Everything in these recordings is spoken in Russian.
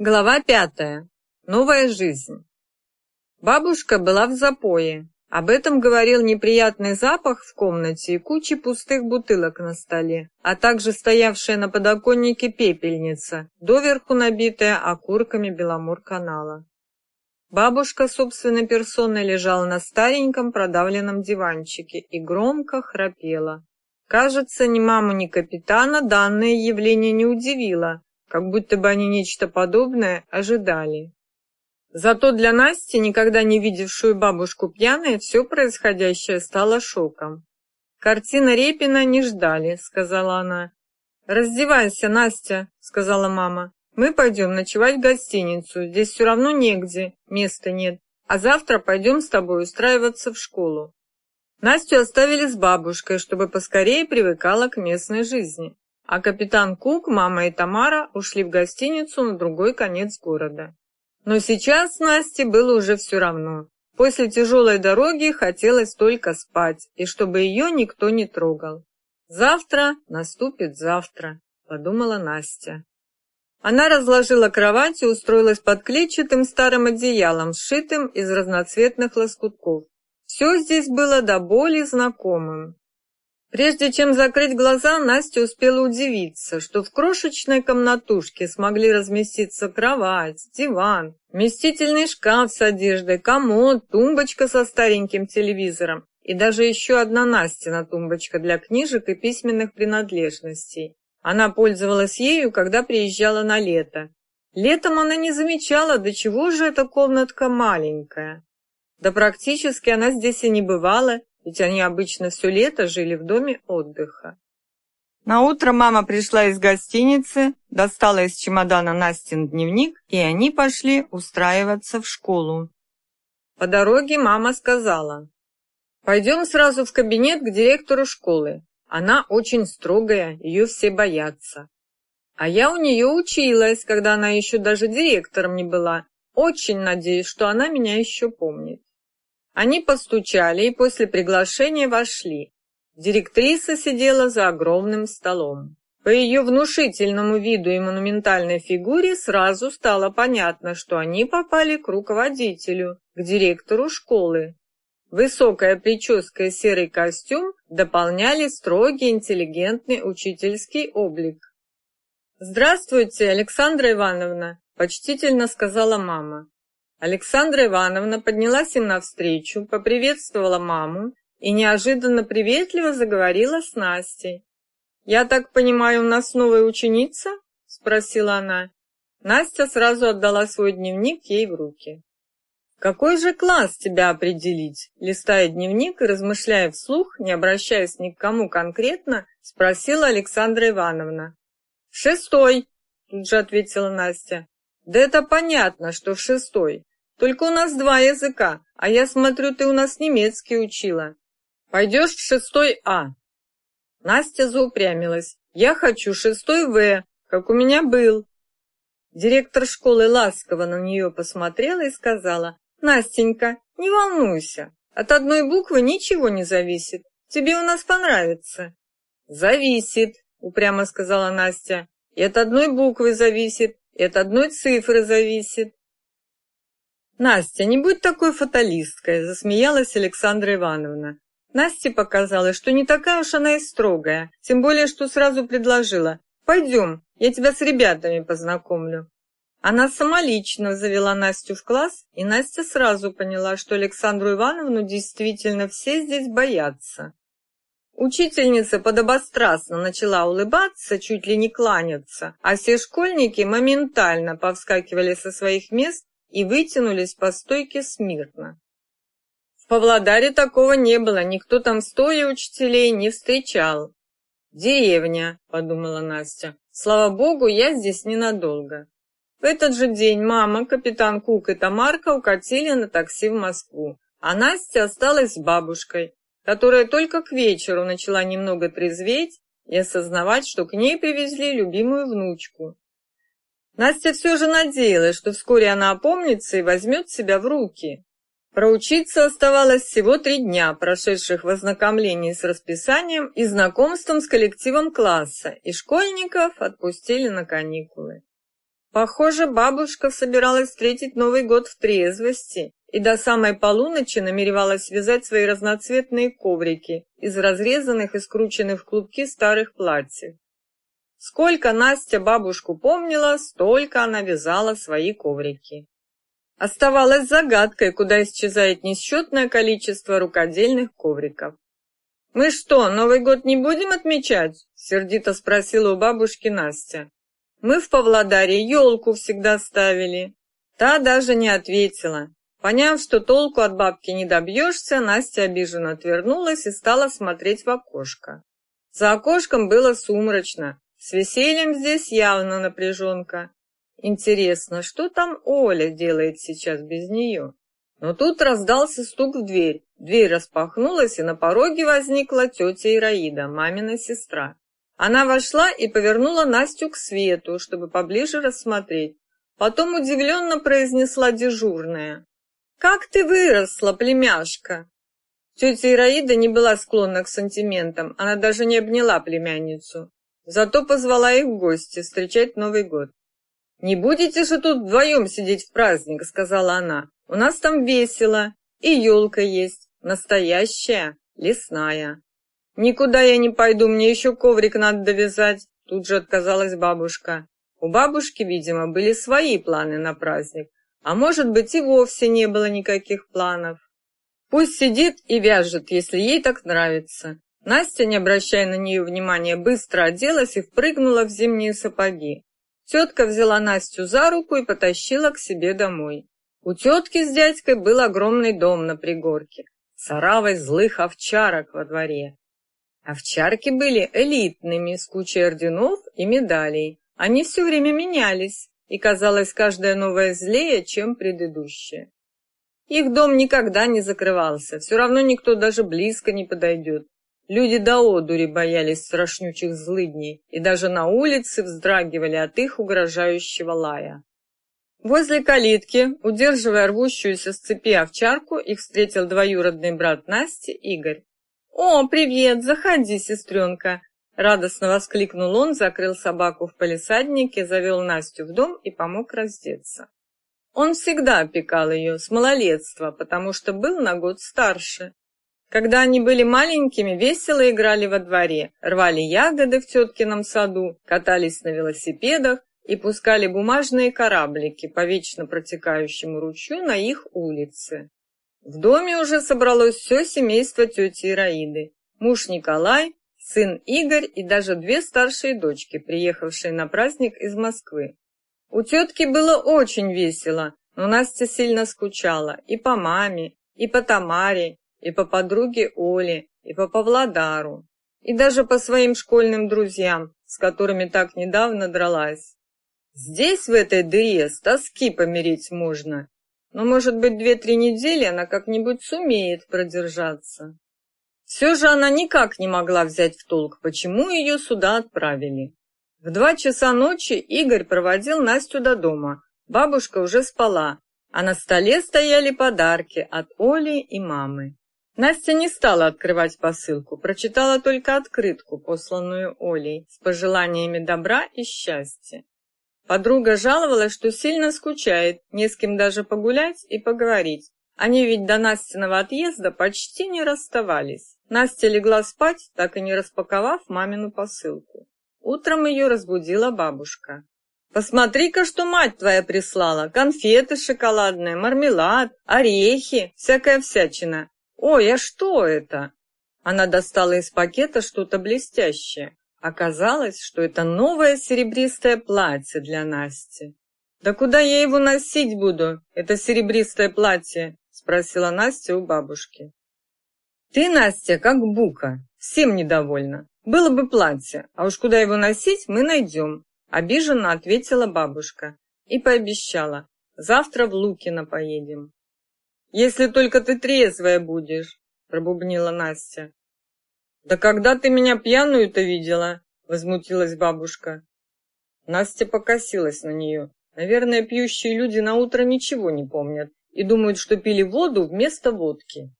Глава пятая. Новая жизнь. Бабушка была в запое. Об этом говорил неприятный запах в комнате и куча пустых бутылок на столе, а также стоявшая на подоконнике пепельница, доверху набитая окурками Беломор-канала. Бабушка собственной персоной лежала на стареньком продавленном диванчике и громко храпела. Кажется, ни маму, ни капитана данное явление не удивило, как будто бы они нечто подобное ожидали. Зато для Насти, никогда не видевшую бабушку пьяной, все происходящее стало шоком. «Картина Репина не ждали», — сказала она. «Раздевайся, Настя», — сказала мама. «Мы пойдем ночевать в гостиницу, здесь все равно негде, места нет, а завтра пойдем с тобой устраиваться в школу». Настю оставили с бабушкой, чтобы поскорее привыкала к местной жизни а капитан Кук, мама и Тамара ушли в гостиницу на другой конец города. Но сейчас Насте было уже все равно. После тяжелой дороги хотелось только спать, и чтобы ее никто не трогал. «Завтра наступит завтра», — подумала Настя. Она разложила кровать и устроилась под клетчатым старым одеялом, сшитым из разноцветных лоскутков. Все здесь было до боли знакомым. Прежде чем закрыть глаза, Настя успела удивиться, что в крошечной комнатушке смогли разместиться кровать, диван, вместительный шкаф с одеждой, комод, тумбочка со стареньким телевизором и даже еще одна Настина тумбочка для книжек и письменных принадлежностей. Она пользовалась ею, когда приезжала на лето. Летом она не замечала, до чего же эта комнатка маленькая. Да практически она здесь и не бывала, ведь они обычно все лето жили в доме отдыха. На утро мама пришла из гостиницы, достала из чемодана Настин дневник, и они пошли устраиваться в школу. По дороге мама сказала, «Пойдем сразу в кабинет к директору школы. Она очень строгая, ее все боятся. А я у нее училась, когда она еще даже директором не была. Очень надеюсь, что она меня еще помнит. Они постучали и после приглашения вошли. Директриса сидела за огромным столом. По ее внушительному виду и монументальной фигуре сразу стало понятно, что они попали к руководителю, к директору школы. Высокая прическа и серый костюм дополняли строгий интеллигентный учительский облик. «Здравствуйте, Александра Ивановна», – почтительно сказала мама. Александра Ивановна поднялась им навстречу, поприветствовала маму и неожиданно приветливо заговорила с Настей. «Я так понимаю, у нас новая ученица?» — спросила она. Настя сразу отдала свой дневник ей в руки. «Какой же класс тебя определить?» Листая дневник и размышляя вслух, не обращаясь ни к кому конкретно, спросила Александра Ивановна. «Шестой», — тут же ответила Настя. «Да это понятно, что в шестой. Только у нас два языка, а я смотрю, ты у нас немецкий учила. Пойдешь в шестой А. Настя заупрямилась. Я хочу шестой В, как у меня был. Директор школы ласково на нее посмотрела и сказала, «Настенька, не волнуйся, от одной буквы ничего не зависит. Тебе у нас понравится». «Зависит», — упрямо сказала Настя. «И от одной буквы зависит, и от одной цифры зависит. «Настя, не будь такой фаталисткой», — засмеялась Александра Ивановна. Насте показалось, что не такая уж она и строгая, тем более, что сразу предложила. «Пойдем, я тебя с ребятами познакомлю». Она самолично завела Настю в класс, и Настя сразу поняла, что Александру Ивановну действительно все здесь боятся. Учительница подобострастно начала улыбаться, чуть ли не кланяться, а все школьники моментально повскакивали со своих мест и вытянулись по стойке смирно. В Павлодаре такого не было, никто там стоя учителей не встречал. «Деревня», — подумала Настя. «Слава богу, я здесь ненадолго». В этот же день мама, капитан Кук и Тамарка укатили на такси в Москву, а Настя осталась с бабушкой, которая только к вечеру начала немного трезветь и осознавать, что к ней привезли любимую внучку, Настя все же надеялась, что вскоре она опомнится и возьмет себя в руки. Проучиться оставалось всего три дня, прошедших в ознакомлении с расписанием и знакомством с коллективом класса, и школьников отпустили на каникулы. Похоже, бабушка собиралась встретить Новый год в трезвости и до самой полуночи намеревалась связать свои разноцветные коврики из разрезанных и скрученных в клубки старых платьев. Сколько Настя бабушку помнила, столько она вязала свои коврики. Оставалось загадкой, куда исчезает несчетное количество рукодельных ковриков. «Мы что, Новый год не будем отмечать?» — сердито спросила у бабушки Настя. «Мы в Павлодаре елку всегда ставили». Та даже не ответила. Поняв, что толку от бабки не добьешься, Настя обиженно отвернулась и стала смотреть в окошко. За окошком было сумрачно. С весельем здесь явно напряженка. Интересно, что там Оля делает сейчас без нее? Но тут раздался стук в дверь. Дверь распахнулась, и на пороге возникла тетя Ираида, мамина сестра. Она вошла и повернула Настю к свету, чтобы поближе рассмотреть. Потом удивленно произнесла дежурная. «Как ты выросла, племяшка!» Тетя Ираида не была склонна к сантиментам, она даже не обняла племянницу. Зато позвала их в гости встречать Новый год. «Не будете же тут вдвоем сидеть в праздник», — сказала она. «У нас там весело, и елка есть, настоящая, лесная». «Никуда я не пойду, мне еще коврик надо довязать», — тут же отказалась бабушка. У бабушки, видимо, были свои планы на праздник, а может быть и вовсе не было никаких планов. Пусть сидит и вяжет, если ей так нравится. Настя, не обращая на нее внимания, быстро оделась и впрыгнула в зимние сапоги. Тетка взяла Настю за руку и потащила к себе домой. У тетки с дядькой был огромный дом на пригорке, с оравой злых овчарок во дворе. Овчарки были элитными, с кучей орденов и медалей. Они все время менялись, и казалось каждая новая злее, чем предыдущая. Их дом никогда не закрывался, все равно никто даже близко не подойдет. Люди до одури боялись страшнючих злыдней и даже на улице вздрагивали от их угрожающего лая. Возле калитки, удерживая рвущуюся с цепи овчарку, их встретил двоюродный брат Насти Игорь. «О, привет! Заходи, сестренка!» Радостно воскликнул он, закрыл собаку в палисаднике, завел Настю в дом и помог раздеться. Он всегда опекал ее с малолетства, потому что был на год старше. Когда они были маленькими, весело играли во дворе, рвали ягоды в теткином саду, катались на велосипедах и пускали бумажные кораблики по вечно протекающему ручью на их улице. В доме уже собралось все семейство тети Ираиды. Муж Николай, сын Игорь и даже две старшие дочки, приехавшие на праздник из Москвы. У тетки было очень весело, но Настя сильно скучала и по маме, и по Тамаре, и по подруге Оле, и по Павлодару, и даже по своим школьным друзьям, с которыми так недавно дралась. Здесь, в этой дыре, с тоски помереть можно, но, может быть, две-три недели она как-нибудь сумеет продержаться. Все же она никак не могла взять в толк, почему ее сюда отправили. В два часа ночи Игорь проводил Настю до дома. Бабушка уже спала, а на столе стояли подарки от Оли и мамы. Настя не стала открывать посылку, прочитала только открытку, посланную Олей, с пожеланиями добра и счастья. Подруга жаловалась, что сильно скучает, не с кем даже погулять и поговорить. Они ведь до Настиного отъезда почти не расставались. Настя легла спать, так и не распаковав мамину посылку. Утром ее разбудила бабушка. «Посмотри-ка, что мать твоя прислала! Конфеты шоколадные, мармелад, орехи, всякая всячина. Ой, а что это?» Она достала из пакета что-то блестящее. Оказалось, что это новое серебристое платье для Насти. «Да куда я его носить буду, это серебристое платье?» спросила Настя у бабушки. Ты, Настя, как бука, всем недовольна. Было бы платье, а уж куда его носить, мы найдем. Обиженно ответила бабушка и пообещала. Завтра в Лукино поедем. Если только ты трезвая будешь, пробубнила Настя. Да когда ты меня пьяную-то видела? Возмутилась бабушка. Настя покосилась на нее. Наверное, пьющие люди на утро ничего не помнят и думают, что пили воду вместо водки.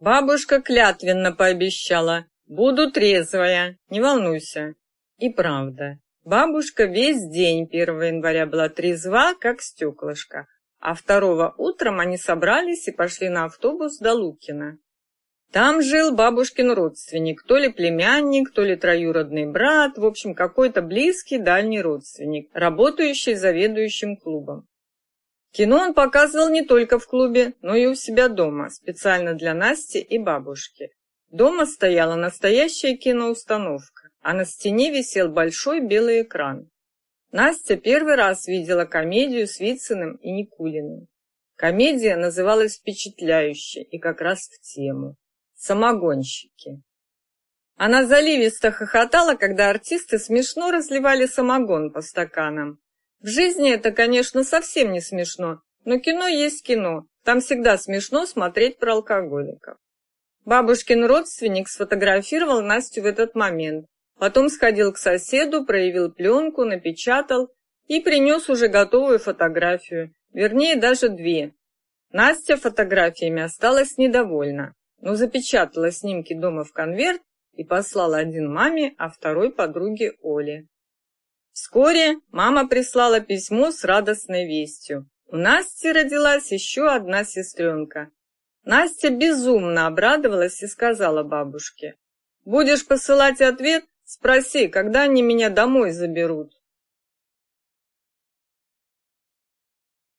Бабушка клятвенно пообещала, буду трезвая, не волнуйся. И правда, Бабушка весь день 1 января была трезва, как стеклышко, а второго утром они собрались и пошли на автобус до Лукина. Там жил бабушкин родственник, то ли племянник, то ли троюродный брат, в общем, какой-то близкий дальний родственник, работающий заведующим клубом. Кино он показывал не только в клубе, но и у себя дома, специально для Насти и бабушки. Дома стояла настоящая киноустановка, а на стене висел большой белый экран. Настя первый раз видела комедию с Вициным и Никулиным. Комедия называлась «Впечатляюще» и как раз в тему самогонщики. Она заливисто хохотала, когда артисты смешно разливали самогон по стаканам. В жизни это, конечно, совсем не смешно, но кино есть кино. Там всегда смешно смотреть про алкоголиков. Бабушкин родственник сфотографировал Настю в этот момент. Потом сходил к соседу, проявил пленку, напечатал и принес уже готовую фотографию, вернее, даже две. Настя фотографиями осталась недовольна но запечатала снимки дома в конверт и послала один маме, а второй подруге Оле. Вскоре мама прислала письмо с радостной вестью. У Насти родилась еще одна сестренка. Настя безумно обрадовалась и сказала бабушке, «Будешь посылать ответ, спроси, когда они меня домой заберут».